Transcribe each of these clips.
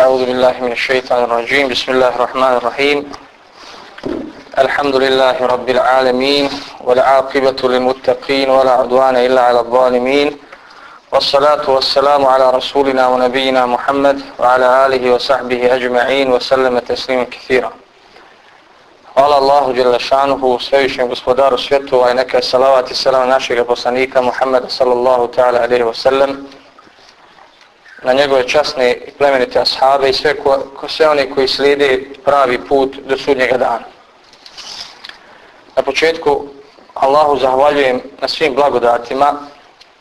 أعوذ بالله من الشيطان الرجيم. بسم الله الرحمن الرحيم. الحمد لله رب العالمين والعاقبة للمتقين ولا عدوان إلا على الظالمين. والصلاة والسلام على رسولنا ونبينا محمد وعلى آله وصحبه أجمعين وسلم تسليما كثيرا. Hvala Allahu Đelešanuhu, svevišnjem gospodaru svijetu, a i neka je salavat i salam našeg poslanika Muhammeda sallallahu ta'ala alaihi sallam na njegove časne i plemenite ashabe i sve, ko, ko, sve oni koji slijede pravi put do sudnjega dana. Na početku Allahu zahvaljujem na svim blagodatima,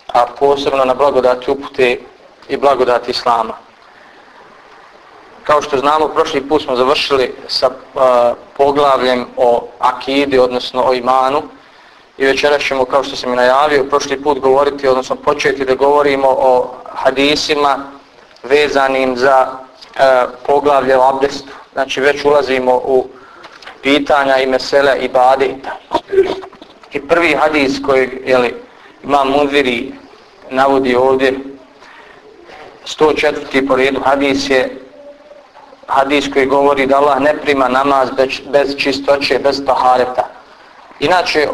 a posebno na blagodati upute i blagodati Islama. Kao što znamo, prošli put smo završili sa uh, poglavljem o akidi, odnosno o imanu. I večera ćemo, kao što sam i najavio, prošli put govoriti, odnosno početi da govorimo o hadisima vezanim za e, poglavlje o abdestu. Znači već ulazimo u pitanja i mesele i badita. I prvi hadis koji jeli, imam mudviri navodi ovdje 104. po redu hadis je hadis koji govori da Allah ne prima namaz bez, bez čistoće, bez tahareta. Inače, e,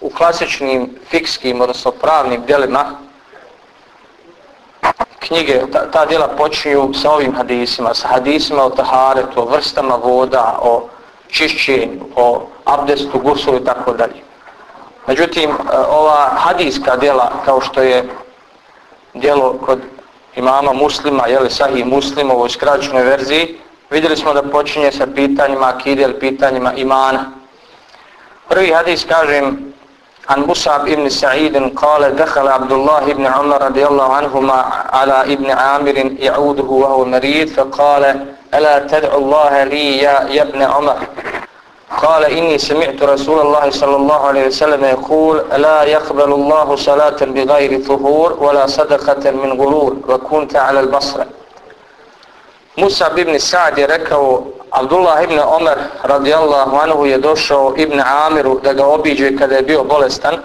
u klasičnim fikskim, odnosno pravnim djelima, knjige, ta, ta djela počinju sa ovim hadisima, sa hadisima o taharetu, o vrstama voda, o čišćenju, o abdestu, gusulu i tako dalje. Međutim, e, ova hadiska djela, kao što je djelo kod imama muslima, jeli sahih muslim u ovoj skraćenoj verziji, vidjeli smo da počinje sa pitanjima akide ili pitanjima imana. Prvi hadis kažem, عن مصعب بن سعيد قال دخل عبد الله بن عمر رضي الله عنهما على ابن عامر يعوده وهو مريض فقال ألا تدعو الله لي يا, يا ابن عمر؟ قال إني سمعت رسول الله صلى الله عليه وسلم يقول لا يقبل الله صلاة بغير طهور ولا صدقة من غرور وكنت على البصرة. مصعب بن سعد ركو Abdullah ibn Omer radijallahu anhu je došao Ibn Amiru da ga obiđe kada je bio bolestan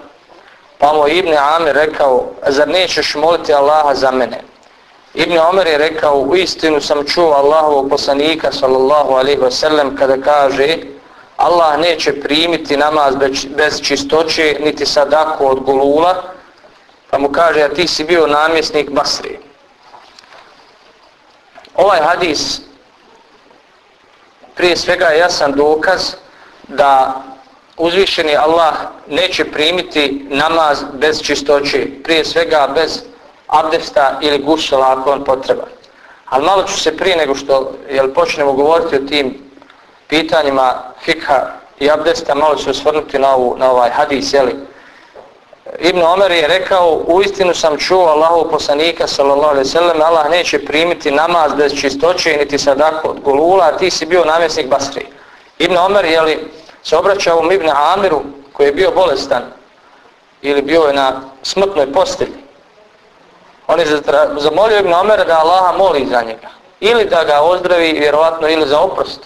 pa mu Ibn Amir rekao zar nećeš moliti Allaha za mene Ibn Omer je rekao u istinu sam čuo Allahovog poslanika sallallahu alaihi wasallam kada kaže Allah neće primiti namaz bez, bez čistoće, niti sadaku od gulula, pa mu kaže, a ti si bio namjesnik Basri. Ovaj hadis prije svega jasan dokaz da uzvišeni Allah neće primiti namaz bez čistoće, prije svega bez abdesta ili gusula ako on potreba. Ali malo ću se prije nego što jel, počnemo govoriti o tim pitanjima fikha i abdesta malo ću osvrnuti na, ovu, na ovaj hadis, jeli. Ibn Omer je rekao, u istinu sam čuo Allahu poslanika, sallallahu alaihi sallam, Allah neće primiti namaz bez čistoće, niti sadako od gulula, a ti si bio namjesnik Basri. Ibn Omer, je li se obraćao um Ibn Amiru, koji je bio bolestan, ili bio je na smrtnoj postelji. On je zamolio Ibn Omera da Allaha moli za njega. Ili da ga ozdravi, vjerovatno, ili za oprost.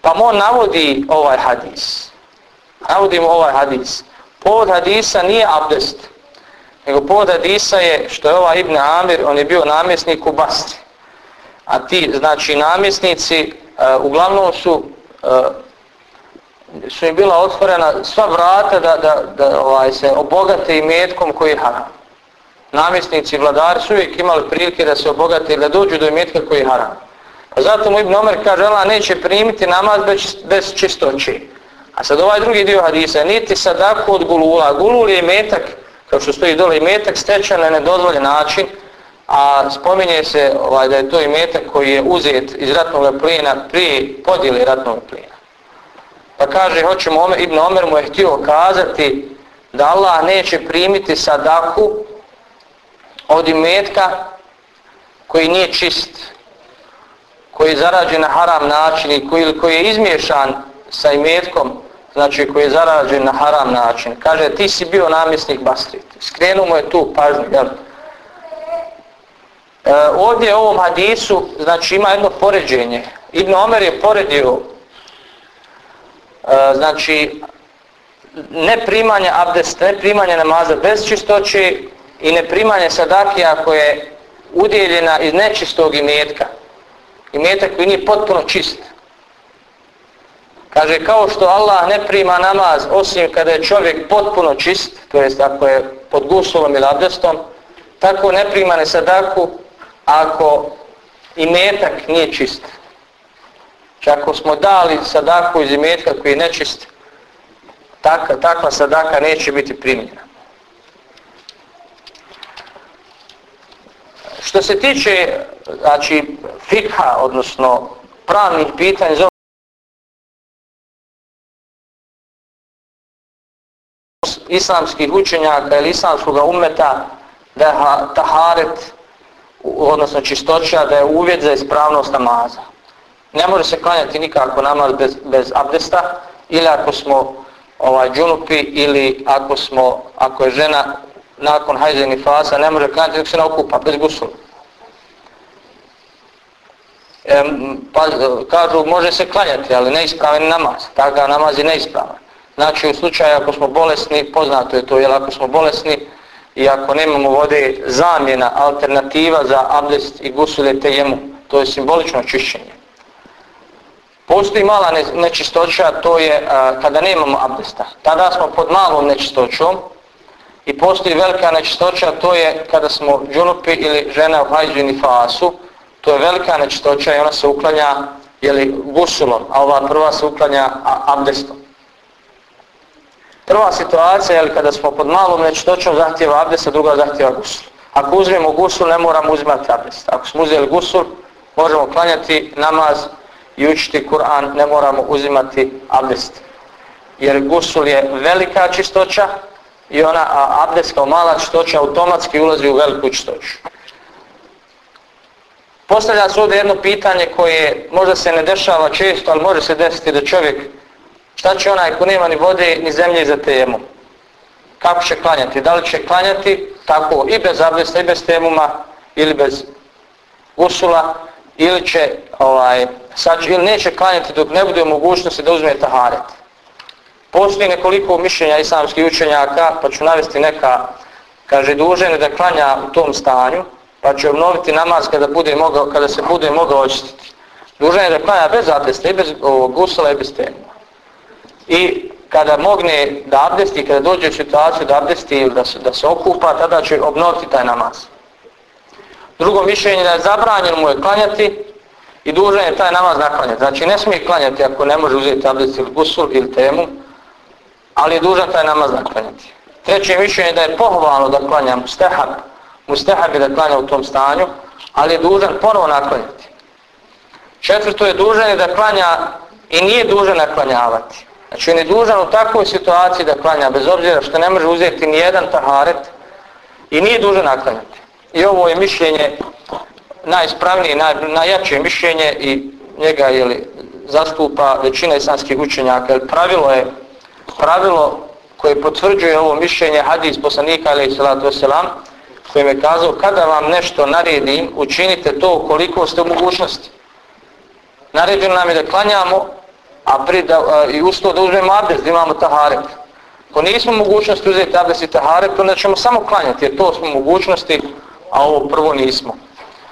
Pa mu on navodi ovaj hadis. Navodim ovaj hadis. Povod hadisa nije abdest. Nego povod hadisa je što je ova Ibn Amir, on je bio namjesnik u Basri. A ti, znači, namjesnici uh, uglavnom su uh, su im bila otvorena sva vrata da, da, da ovaj, se obogate i metkom koji je haram. Namjesnici i vladari su uvijek imali prilike da se obogate i da dođu do metka koji je haram. Pa zato mu Ibn Omer kaže, Allah neće primiti namaz bez, bez čistoće. A sad ovaj drugi dio hadisa, niti sadaku od gulula. Gulul je metak, kao što stoji dole, metak stečan na nedozvoljen način, a spominje se ovaj, da je to i metak koji je uzet iz ratnog plina prije podijeli ratnog plina. Pa kaže, hoćemo, Omer, Ibn Omer mu je htio kazati da Allah neće primiti sadaku od imetka koji nije čist, koji je zarađen na haram način i koji, koji je izmješan sa imetkom, znači koji je zarađen na haram način. Kaže, ti si bio namjesnik Basri. Skrenuo mu je tu pažnju. Jel? E, ovdje u ovom hadisu, znači ima jedno poređenje. Ibn Omer je poredio, e, znači, ne primanje abdesta, ne primanje namaza bez čistoće i ne primanje sadakija koje udjeljena iz nečistog imetka. Imetak koji nije potpuno čist. Kaže, kao što Allah ne prima namaz osim kada je čovjek potpuno čist, to jest ako je pod gusulom ili abdestom, tako ne prima ne sadaku ako i metak nije čist. Če ako smo dali sadaku iz imetka koji je nečist, takva, takva sadaka neće biti primljena. Što se tiče znači, fikha, odnosno pravnih pitanja islamskih učenjaka ili islamskog umeta da je taharet, odnosno čistoća, da je uvjet za ispravnost namaza. Ne može se klanjati nikako namaz bez, bez abdesta ili ako smo ovaj džunupi ili ako smo ako je žena nakon hajzeni fasa ne može klanjati dok se ne okupa bez gusula. E, pa, kažu može se klanjati ali neispravan namaz, Takav namaz je neispravan. Znači u slučaju ako smo bolesni, poznato je to, jer ako smo bolesni i ako nemamo vode zamjena, alternativa za abdest i gusule tejemu, to je simbolično čišćenje. Postoji mala nečistoća, to je a, kada nemamo abdesta. Tada smo pod malom nečistoćom i postoji velika nečistoća, to je kada smo džunupi ili žena u hajđini fasu, to je velika nečistoća i ona se uklanja jeli, gusulom, a ova prva se uklanja abdestom. Prva situacija je kada smo pod malom nečitoćom zahtjeva abdest, a druga zahtjeva gusul. Ako uzmemo gusul, ne moramo uzimati abdest. Ako smo uzeli gusul, možemo klanjati namaz i učiti Kur'an, ne moramo uzimati abdest. Jer gusul je velika čistoća i ona a abdest kao mala čistoća automatski ulazi u veliku čistoću. Postavlja se ovdje jedno pitanje koje možda se ne dešava često, ali može se desiti da čovjek Šta će onaj ko nema ni vode ni zemlje za temu? Kako će klanjati? Da li će klanjati tako i bez abdesta i bez temuma ili bez usula ili će ovaj sad ili neće klanjati dok ne bude mogućnosti da uzme taharet. Postoji nekoliko mišljenja islamskih učenjaka, pa ću navesti neka kaže dužen je da klanja u tom stanju, pa će obnoviti namaz kada bude mogao kada se bude mogao očistiti. Dužan je da klanja bez abdesta i bez ovog usula i bez temuma i kada mogne da abdesti, kada dođe u situaciju da abdesti ili da se, da se okupa, tada će obnoviti taj namaz. Drugo mišljenje da je zabranjeno mu je klanjati i dužan je taj namaz naklanjati. Znači ne smije klanjati ako ne može uzeti abdest ili gusul ili temu, ali je dužan taj namaz naklanjati. Treće mišljenje da je pohvalno da klanja mustehab, mustehab je da klanja u tom stanju, ali je dužan ponovo naklanjati. Četvrto je dužan je da klanja i nije dužan naklanjavati. Znači on je dužan u takvoj situaciji da klanja, bez obzira što ne može uzeti ni jedan taharet i nije dužan naklanjati. I ovo je mišljenje najispravnije, naj, najjače mišljenje i njega je li, zastupa većina islamskih učenjaka. Jer pravilo je pravilo koje potvrđuje ovo mišljenje hadis poslanika alaih salatu wasalam kojim je kazao kada vam nešto naredim učinite to koliko ste u mogućnosti. Naređeno nam je da klanjamo a pri da, a, i usto da uzmemo abdest, da imamo taharet. Ako nismo mogućnosti uzeti abdest i taharet, onda ćemo samo klanjati, jer to smo mogućnosti, a ovo prvo nismo.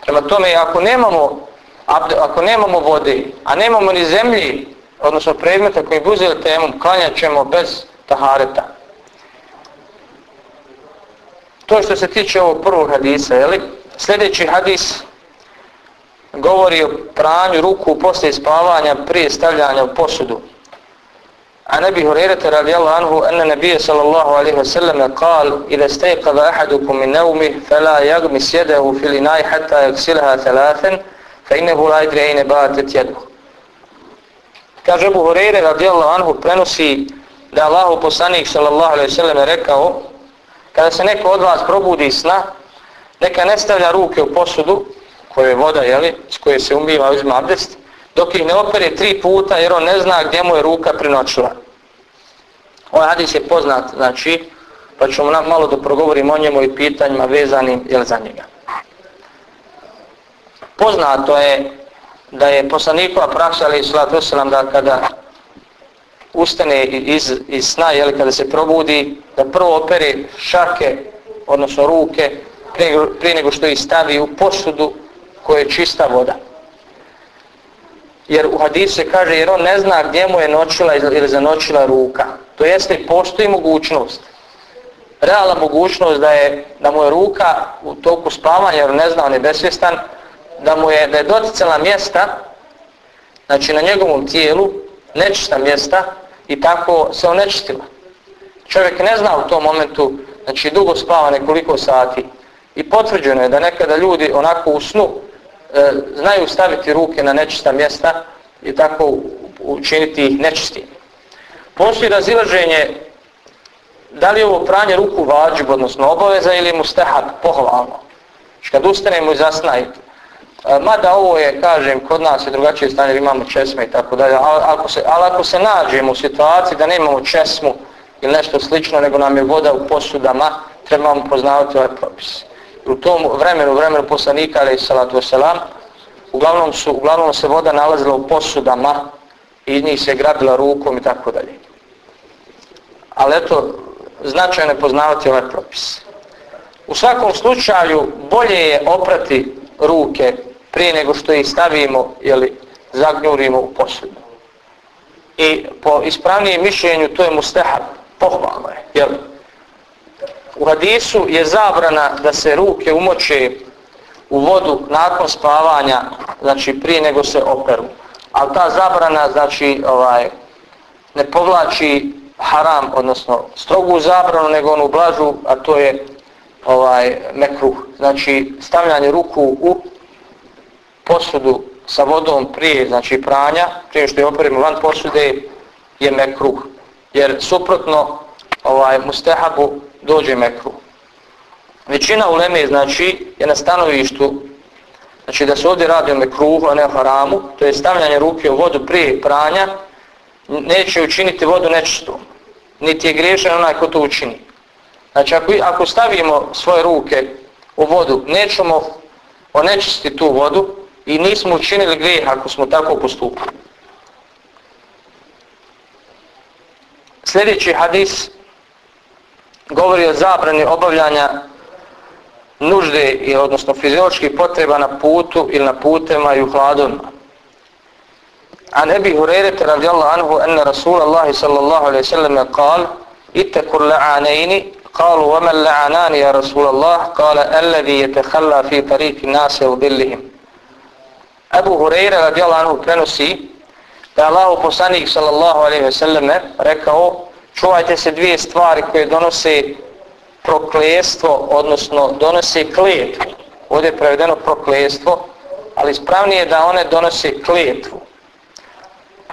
Prema tome, ako nemamo, abde, ako nemamo vode, a nemamo ni zemlji, odnosno predmeta koji bi uzeli temom, klanjat ćemo bez tahareta. To što se tiče ovog prvog hadisa, jeli? Sljedeći hadis govori o pranju ruku posle spavanja prije stavljanja u posudu. A nebi Hurerete radijallahu anhu ene nebije sallallahu alaihi wa sallam kal ila stejqava ahadukum min neumi fela jagmi sjedehu fil inaj hatta jaksilha thalathen fa innehu la idri ejne batet jedu. Kaže Abu Hurere radijallahu anhu prenosi da Allahu poslanik sallallahu alaihi wa sallam rekao kada se neko od vas probudi sna neka ne stavlja ruke u posudu koje je voda, jeli, s koje se umiva uzima abdest, dok ih ne opere tri puta jer on ne zna gdje mu je ruka prinočila. Ovaj hadis je poznat, znači, pa ćemo nam malo da progovorimo o njemu i pitanjima vezanim jel, za njega. Poznato je da je poslanikova praksa, ali sallatu wasalam, da kada ustane iz, iz sna, jel, kada se probudi, da prvo opere šake, odnosno ruke, prije nego što ih stavi u posudu koje je čista voda. Jer u hadisu se kaže jer on ne zna gdje mu je noćila ili zanoćila ruka. To jeste postoji mogućnost. Realna mogućnost da je da mu je ruka u toku spavanja jer ne zna on je besvjestan da mu je da je doticala mjesta znači na njegovom tijelu nečista mjesta i tako se onečistila. Čovjek ne zna u tom momentu znači dugo spava nekoliko sati i potvrđeno je da nekada ljudi onako u snu e, znaju staviti ruke na nečista mjesta i tako učiniti ih nečistim. Postoji razilaženje da li je ovo pranje ruku vađib, odnosno obaveza ili mu stehak pohvalno. Znači kad ustanemo i zasnajete. Mada ovo je, kažem, kod nas je drugačije stanje, imamo česme i tako dalje, ali ako se, ali ako se nađemo u situaciji da nemamo česmu ili nešto slično, nego nam je voda u posudama, trebamo poznavati ovaj propis. U tom vremenu, vremenu poslanika, ali salatu wasalam, uglavnom, su, uglavnom se voda nalazila u posudama i iz njih se grabila rukom i tako dalje. Ali eto, značajno je poznavati ovaj propis. U svakom slučaju, bolje je oprati ruke prije nego što ih stavimo ili zagnjurimo u posudu. I po ispravnijem mišljenju to je mustahab, pohvalno je. Jel? U hadisu je zabrana da se ruke umoče u vodu nakon spavanja, znači prije nego se operu. Ali ta zabrana znači ovaj ne povlači haram, odnosno strogu zabranu, nego onu blažu, a to je ovaj mekruh. Znači stavljanje ruku u posudu sa vodom prije, znači pranja, prije što je operimo van posude, je mekruh. Jer suprotno ovaj mustehabu dođe mekru. Većina uleme znači je na stanovištu znači da se ovdje radi o mekruhu, a ne o haramu, to je stavljanje ruke u vodu prije pranja, neće učiniti vodu nečistom. Niti je griješan onaj ko to učini. Znači ako, ako stavimo svoje ruke u vodu, nećemo onečistiti tu vodu i nismo učinili grijeh ako smo tako postupili. Sljedeći hadis govori o zabrani obavljanja nužde i odnosno fizioloških potreba na putu ili na putema i u hladovima. A ne bi hurerete radijallahu anhu ene Rasulallahi sallallahu alaihi sallam je kal itekur la'anejni kalu vamen la'anani ja Rasulallah kala elevi je tehalla fi tariki nase u dillihim. Ebu Hureyre radijallahu anhu prenosi da je Allah poslanik sallallahu alaihi sallam rekao čuvajte se dvije stvari koje donose proklestvo, odnosno donose klijetvu. Ovdje je prevedeno proklestvo, ali ispravnije je da one donose klijetvu.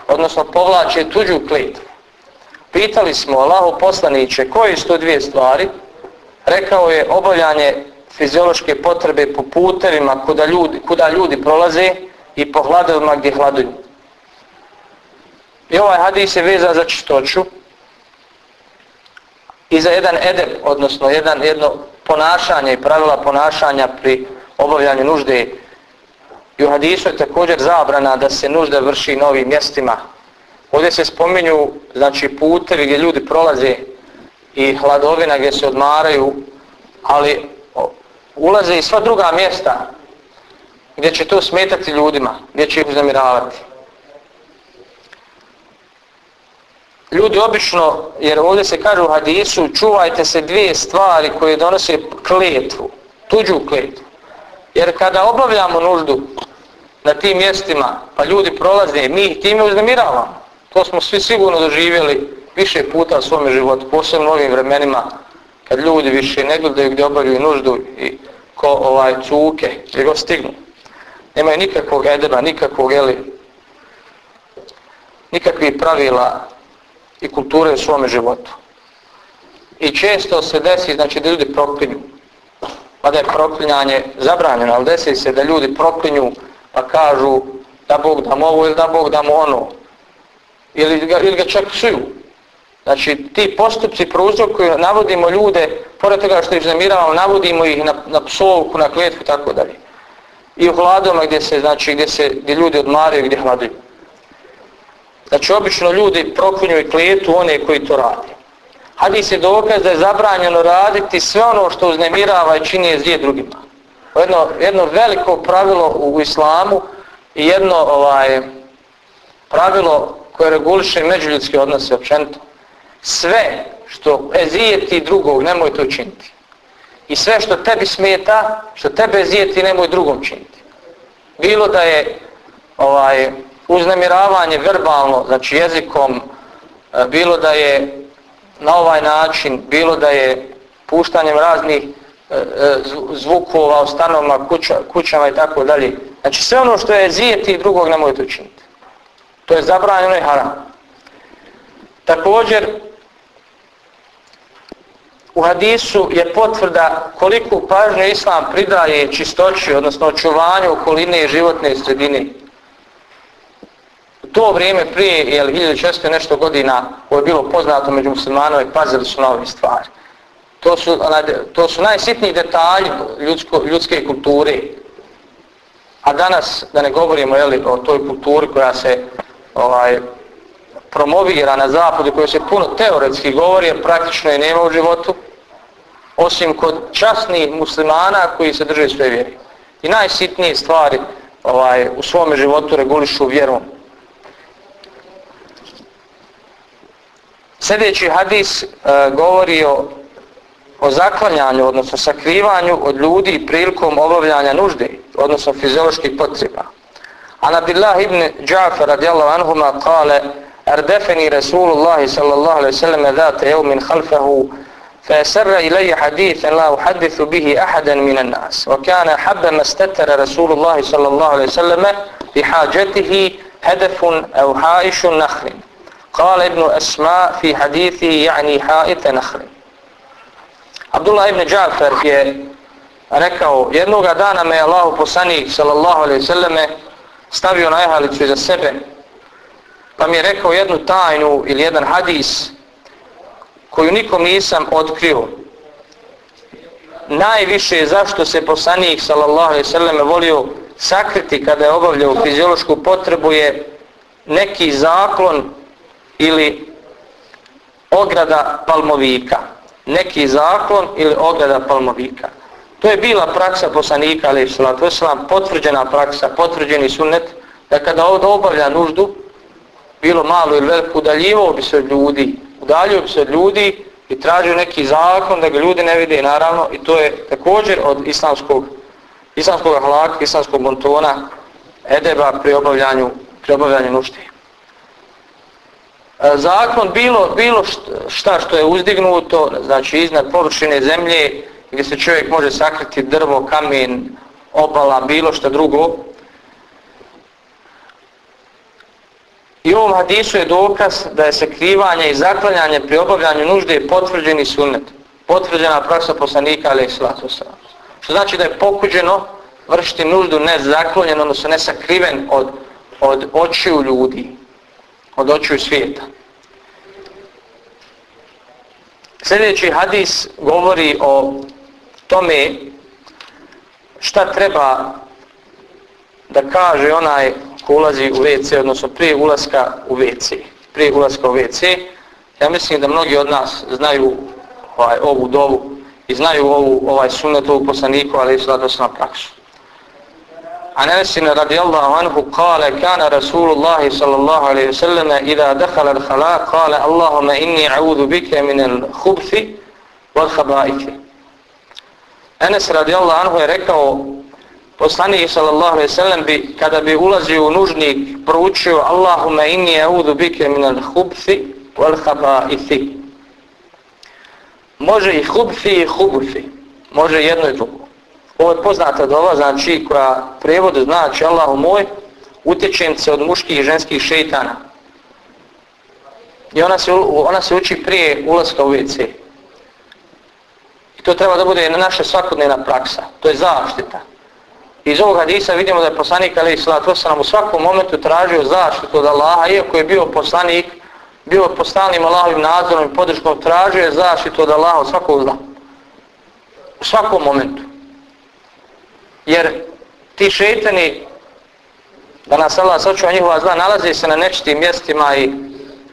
Odnosno povlače tuđu klijetvu. Pitali smo Allahu poslaniće koje su to dvije stvari? Rekao je obavljanje fiziološke potrebe po putevima kuda ljudi, kuda ljudi prolaze i po hladovima gdje hladuju. I ovaj hadis je vezan za čistoću i za jedan edep, odnosno jedan, jedno ponašanje i pravila ponašanja pri obavljanju nužde. I u hadisu je također zabrana da se nužda vrši novim mjestima Ovdje se spominju znači, putevi gdje ljudi prolaze i hladovina gdje se odmaraju, ali ulaze i sva druga mjesta gdje će to smetati ljudima, gdje će ih uznamiravati. Ljudi obično, jer ovdje se kaže u hadisu, čuvajte se dvije stvari koje donose kletvu, tuđu kletvu. Jer kada obavljamo nuždu na tim mjestima, pa ljudi prolaze, mi ih time uznemiravamo. To smo svi sigurno doživjeli više puta u svome životu, posebno u ovim vremenima, kad ljudi više ne gledaju gdje obavljaju nuždu i ko ovaj cuke, gdje go stignu. Nemaju nikakvog edeba, nikakvog, jeli, nikakvih pravila i kulture u svome životu. I često se desi, znači, da ljudi proklinju. Pa da je proklinjanje zabranjeno, ali desi se da ljudi proklinju pa kažu da Bog da ovo ili da Bog da ono ili ga, ili ga čak psuju. Znači, ti postupci prouzrokuju, navodimo ljude, pored toga što ih zamiravamo, navodimo ih na, na psovku, na kletku, tako dalje. I u hladoma gdje se, znači, gdje se, gdje ljudi odmaraju, gdje hladuju. Znači, obično ljudi proklinju i kletu one koji to radi. Hadis je dokaz da je zabranjeno raditi sve ono što uznemirava i čini je zlije drugima. Jedno, jedno veliko pravilo u islamu i jedno ovaj pravilo koje reguliše međuljudske odnose općenito. Sve što ezijeti drugog, nemoj to učiniti. I sve što tebi smeta, što tebe ezijeti, nemoj drugom činiti. Bilo da je ovaj uznemiravanje verbalno, znači jezikom, e, bilo da je na ovaj način, bilo da je puštanjem raznih e, e, zvukova u stanovima, kuća, kućama i tako dalje. Znači sve ono što je zijeti drugog nemoj to učiniti. To je zabranjeno i haram. Također, u hadisu je potvrda koliko pažnje islam pridaje čistoći, odnosno očuvanju okoline i životne sredine. To vrijeme prije, jel, 1600 nešto godina, ovo je bilo poznato među muslimanove, pazili su na ove stvari. To su, to su najsitniji detalji ljudsko, ljudske kulture. A danas, da ne govorimo jeli, o toj kulturi koja se ovaj, promovira na zapadu, koja se puno teoretski govori, jer praktično je nema u životu, osim kod časnih muslimana koji se drže sve vjeri. I najsitnije stvari ovaj, u svome životu regulišu vjerom. Sljedeći hadis e, govori o, o zaklanjanju, odnosno sakrivanju od ljudi prilikom obavljanja nužde, odnosno fizioloških potreba. An Abdillah ibn Ja'far radijallahu anhuma kale Ardefeni Rasulullahi sallallahu alaihi sallam dhate jevmin khalfahu فأسر إلي حديثا لا أحدث به أحدا من الناس وكان حب ما استتر رسول الله صلى الله عليه وسلم بحاجته هدف أو حائش نخل قال ابن أسماء في حديثه يعني حائط نخل Abdullah ibn Džafer je rekao jednog dana me Allah poslanik sallallahu alaihi sallame stavio na ehalicu iza sebe pa mi je rekao jednu tajnu ili jedan hadis koju nikom nisam otkrio. Najviše zašto se poslanik sallallahu alaihi sallam volio sakriti kada je obavljao fiziološku potrebu je neki zaklon ili ograda palmovika. Neki zaklon ili ograda palmovika. To je bila praksa poslanika alaihi sallatu wasallam, potvrđena praksa, potvrđeni sunnet, da kada ovdje obavlja nuždu, bilo malo ili veliko, udaljivo bi se od ljudi, udaljio bi se od ljudi i tražio neki zakon da ga ljudi ne vide naravno i to je također od islamskog islamskog ahlaka, islamskog montona edeba pri obavljanju pri obavljanju nužde. E, zakon bilo, bilo šta što je uzdignuto, znači iznad površine zemlje gdje se čovjek može sakriti drvo, kamen, obala, bilo šta drugo, I ovom hadisu je dokaz da je sakrivanje i zaklanjanje pri obavljanju nužde potvrđeni sunnet. Potvrđena praksa poslanika, ali i slatu Što znači da je pokuđeno vršiti nuždu ne zaklonjen, odnosno ne sakriven od, od očiju ljudi, od očiju svijeta. Sljedeći hadis govori o tome šta treba da kaže onaj ko ulazi u WC, odnosno prije ulaska u WC. Prije ulaska u WC. Ja mislim da mnogi od nas znaju ovaj, ovu dovu i znaju ovu, ovaj sunnet ovog poslaniku, ali i sada sam praksu. عن أنس رضي الله anhu قال كان رسول الله صلى الله عليه وسلم إذا دخل الخلاء قال Allahumma inni a'udhu بك min al-hubthi wal. Enes radijallahu anhu je rekao poslanik sallallahu alejhi ve sellem bi kada bi ulazio u nužnik proučio Allahumma inni a'udhu bika min al-khubthi wal khaba'ith. Može i khubthi i khubuthi. Može jedno i drugo. Ovo je poznata dova, znači koja prevod znači Allahu moj, utječem se od muških i ženskih šejtana. I ona se, ona se uči prije ulaska u WC. I to treba da bude naša svakodnevna praksa. To je zaštita. Iz ovog hadisa vidimo da je poslanik Ali Islatu Vosanam u svakom momentu tražio zaštitu od Allaha, iako je bio poslanik, bio pod stalnim Allahovim nadzorom i podrškom, tražio je zaštitu od Allaha od svakog zla. U svakom momentu. Jer ti šeitani, da nas Allah sačuva njihova zla, nalaze se na nečitim mjestima i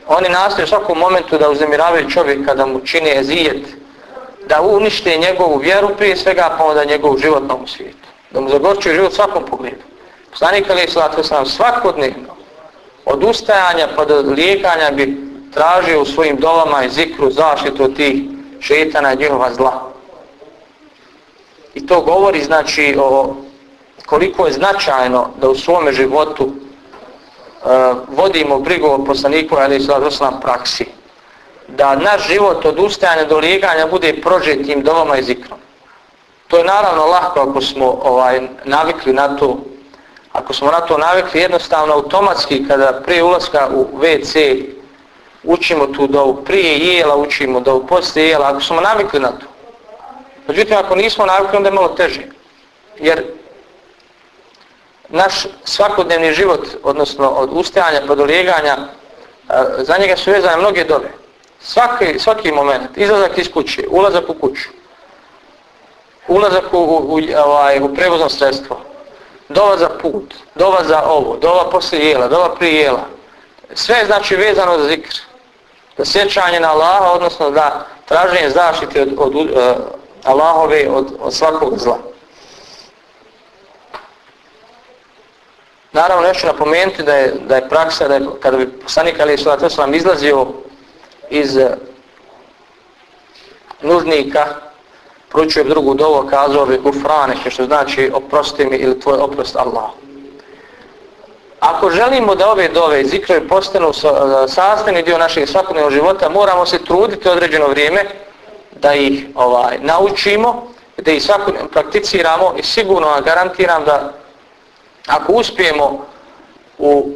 oni nastoje u svakom momentu da uznemiravaju čovjeka, da mu čine ezijet, da unište njegovu vjeru prije svega, pa onda njegov život na ovom svijetu. Da mu zagorčuju život svakom pogledu. Poslanik Ali Islatu sam svakodnevno od ustajanja pa do lijekanja bi tražio u svojim dolama i zikru zaštitu od tih šetana i njihova zla. I to govori znači o koliko je značajno da u svome životu uh, vodimo brigu o poslaniku ali i slavoslam praksi. Da naš život od ustajanja do lijeganja bude prožetim domama i zikrom. To je naravno lahko ako smo ovaj navikli na to ako smo na to navikli jednostavno automatski kada prije ulaska u WC učimo tu dovu, prije jela učimo dovu, poslije jela, ako smo navikli na to. Međutim, ako nismo navikli, onda je malo teže. Jer naš svakodnevni život, odnosno od ustajanja pa do lijeganja, za njega su vezane mnoge dove. Svaki, svaki moment, izlazak iz kuće, ulazak u kuću, ulazak u, u, u, ovaj, u prevozno sredstvo, dova za put, dova za ovo, dova poslije jela, dova prije jela. Sve je znači vezano za zikr. Za sjećanje na Allaha, odnosno da traženje zaštite od, od, od Allahove od, od svakog zla. Naravno, neću napomenuti da je, da je praksa da je, kada bi poslanik Ali Isulatu Veselam izlazio iz eh, nužnika, pručio bi drugu dovo, kazao bi gufrane, što znači oprosti mi ili tvoj oprost Allah. Ako želimo da ove dove zikrovi postanu eh, sastavni dio našeg svakodnevnog života, moramo se truditi određeno vrijeme da ih ovaj naučimo, da ih svako prakticiramo i sigurno vam garantiram da ako uspijemo u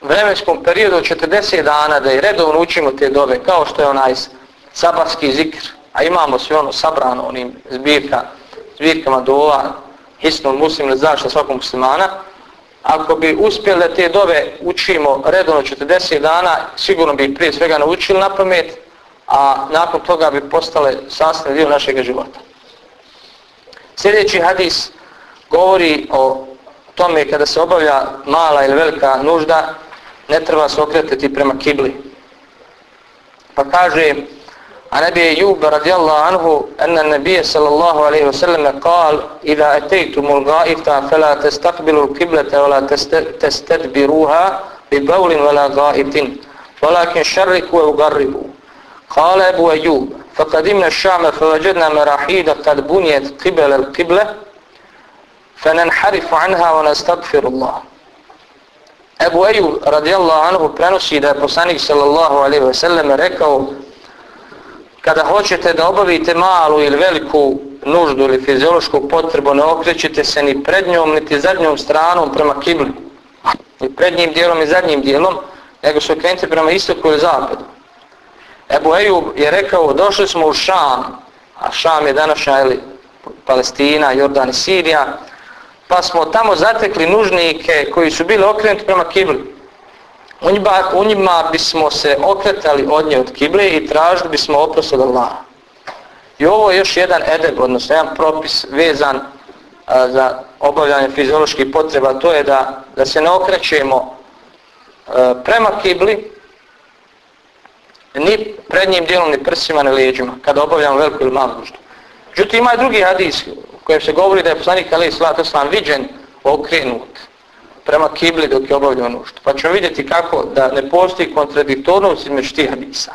vremenskom periodu od 40 dana da i redovno učimo te dove, kao što je onaj sabarski zikr, a imamo sve ono sabrano onim zbirka, zbirkama dova, hisnom muslim zašto svakog muslimana, ako bi uspjeli da te dove učimo redovno 40 dana, sigurno bi prije svega naučili na pamet, a nakon toga bi postale sastavni dio našeg života. Sljedeći hadis govori o tome kada se obavlja mala ili velika nužda, ne treba se okretiti prema kibli. Pa kaže, a nebije Juba radijallahu anhu, ena nebije sallallahu alaihi wa sallam kal, ida etejtumul gaita, fela testakbilu kiblete, vela testedbiruha, bi bavlin vela gaitin, velakin šarriku e ugarribu. قال أبو أيوب فقدمنا الشام فوجدنا مراحيد قد بنيت قبل القبلة فننحرف عنها ونستغفر الله أبو أيوب رضي الله عنه prenosi da je صلى الله عليه وسلم rekao kada hoćete da obavite malu ili veliku nuždu ili fiziološku potrebu, ne okrećite se ni prednjom, niti zadnjom stranom prema kibli. Ni prednjim dijelom i zadnjim dijelom, nego se okrenite prema istoku ili zapadu. Ebu Ejub je rekao, došli smo u Šam, a Šam je današnja ili Palestina, Jordan i Sirija, pa smo tamo zatekli nužnike koji su bili okrenuti prema kibli u njima, u njima bismo se okretali od nje od kible i tražili bismo oprost od Allaha. I ovo je još jedan edeb, odnosno jedan propis vezan a, za obavljanje fizioloških potreba, to je da, da se ne okrećemo a, prema kibli, ni prednjim dijelom, ni prsima, ni leđima, kada obavljamo veliku ili malu nuždu. Međutim, ima i drugi hadis u kojem se govori da je poslanik Ali Slavata Islam viđen okrenut prema kibli dok je obavljeno nuždu. Pa ćemo vidjeti kako da ne postoji kontradiktornost između tih hadisa.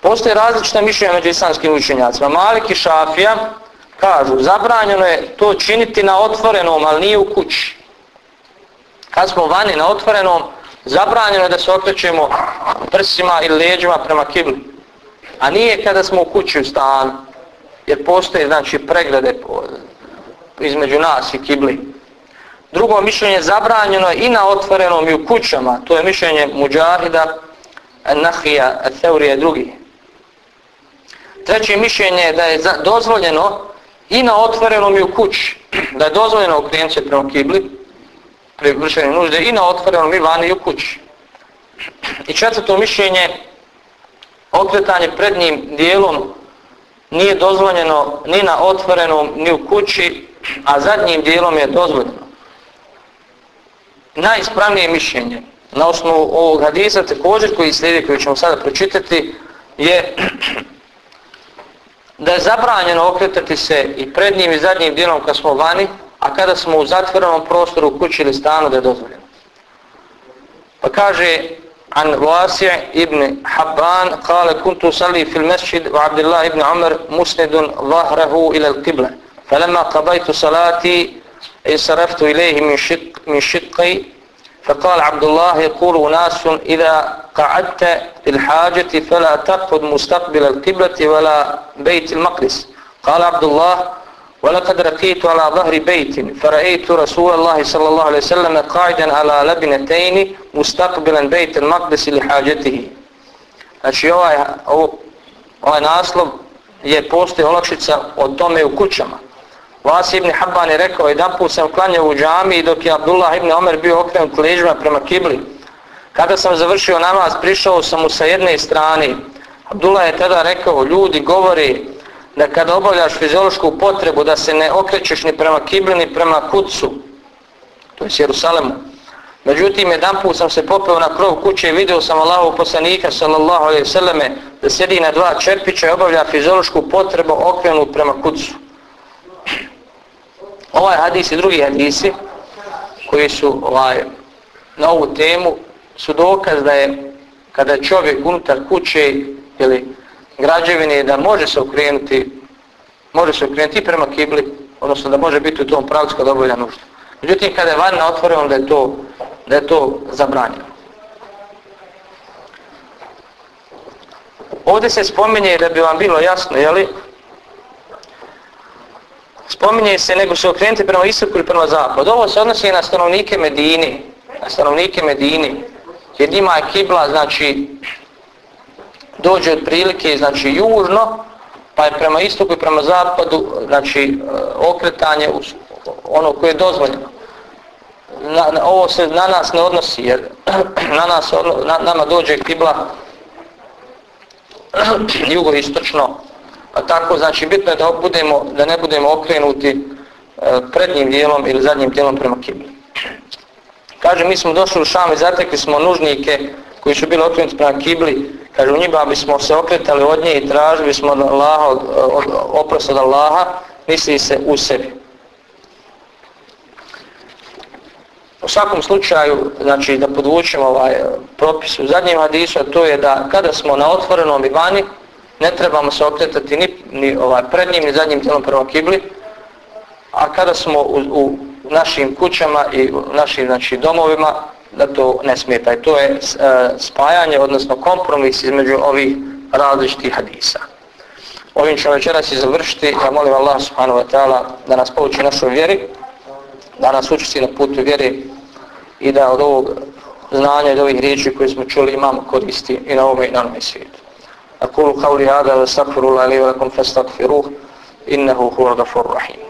Postoje različite mišljenja među islamskim učenjacima. Malik i Šafija kažu, zabranjeno je to činiti na otvorenom, ali nije u kući. Kad smo vani na otvorenom, zabranjeno je da se okrećemo prsima ili leđima prema kibli. A nije kada smo u kući u stanu, jer postoje znači preglede između nas i kibli. Drugo mišljenje je zabranjeno i na otvorenom i u kućama. To je mišljenje Muđahida, Nahija, Teorije drugi. Treće mišljenje je da je dozvoljeno i na otvorenom i u kući. Da je dozvoljeno okrenuti se prema kibli, pri vršenju nužde, i na otvorenom i vani i u kući. I četvrto mišljenje, okretanje prednjim dijelom nije dozvoljeno ni na otvorenom ni u kući a zadnjim dijelom je dozvoljeno. Najispravnije mišljenje na osnovu ovog hadisa također koji slijedi, koji ćemo sada pročitati, je da je zabranjeno okretati se i prednjim i zadnjim dijelom kad smo vani, a kada smo u zatvorenom prostoru kući ili stanu da je dozvoljeno. Pa kaže عن واسع ابن حبان قال كنت أصلي في المسجد وعبد الله بن عمر مسند ظهره إلى القبلة فلما قضيت صلاتي انصرفت إليه من شق من شقي فقال عبد الله يقول ناس إذا قعدت للحاجة فلا تقعد مستقبل القبلة ولا بيت المقدس قال عبد الله ولقد رقيت على ظهر بيت فرأيت رسول الله صلى الله عليه وسلم قاعدا على لبنتين مستقبلا بيت المقدس لحاجته Znači ovaj, ovaj naslov je postoji olakšica o tome u kućama. Vas ibn Habban je rekao, jedan put sam klanjao u džami dok je Abdullah ibn Omer bio okrenut leđima prema kibli. Kada sam završio namaz, prišao sam mu sa jedne strane. Abdullah je tada rekao, ljudi govori da kada obavljaš fiziološku potrebu da se ne okrećeš ni prema kibli ni prema kucu, to je Jerusalemu. Međutim, jedan put sam se popeo na krov kuće i vidio sam Allahov poslanika sallallahu alaihi vseleme da sjedi na dva čerpića i obavlja fiziološku potrebu okrenu prema kucu. Ovaj hadis i drugi hadisi koji su ovaj, na ovu temu su dokaz da je kada čovjek unutar kuće ili građevine da može se okrenuti može se okrenuti prema kibli odnosno da može biti u tom pravcu kada obavlja nuždu. Međutim, kada je van na otvorenom da je to, da je to zabranjeno. Ovdje se spominje da bi vam bilo jasno, jeli, spominje se nego se okrenuti prema istoku ili prema zapadu. Ovo se odnosi na stanovnike Medini, na stanovnike Medini, jer njima je kibla, znači, dođe od prilike, znači, južno, pa je prema istoku i prema zapadu, znači, eh, okretanje u ono koje je dozvoljeno. Na, na, ovo se na nas ne odnosi, jer na nas, na, nama dođe kibla jugoistočno, Pa tako, znači, bitno je da, budemo, da ne budemo okrenuti e, prednjim dijelom ili zadnjim dijelom prema kibli. Kaže, mi smo došli u Šam i zatekli smo nužnike koji su bili okrenuti prema kibli. Kaže, u njima bismo se okretali od nje i tražili smo od Allaha, od, oprost od Allaha, misli se u sebi. U svakom slučaju, znači, da podvučemo ovaj eh, propis u zadnjem hadisu, to je da kada smo na otvorenom i vani, ne trebamo se okretati ni, ni ovaj prednjim ni zadnjim tijelom prema kibli a kada smo u, u našim kućama i u našim znači, domovima da to ne smeta i to je uh, spajanje odnosno kompromis između ovih različitih hadisa ovim ćemo večeras i završiti ja molim Allah subhanahu wa ta'ala da nas povuči našoj vjeri da nas učesti na putu vjeri i da od ovog znanja i od ovih riječi koje smo čuli imamo koristi i na ovome i na onome svijetu أقول قولي هذا واستغفر الله لي ولكم فاستغفروه إنه هو الغفور الرحيم